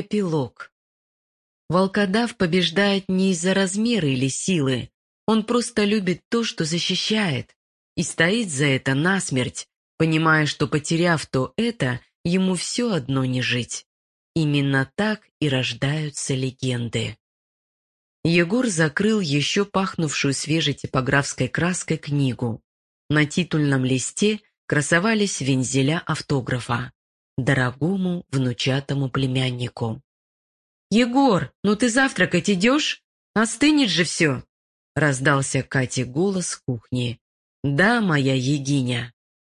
Эпилог. Волкодав побеждает не из-за размера или силы. Он просто любит то, что защищает. И стоит за это насмерть, понимая, что потеряв то это, ему все одно не жить. Именно так и рождаются легенды. Егор закрыл еще пахнувшую свежей типографской краской книгу. На титульном листе красовались вензеля автографа «Дорогому внучатому племяннику». «Егор, ну ты завтракать идешь? Остынет же все!» Раздался Кате голос кухни. «Да, моя Егиня».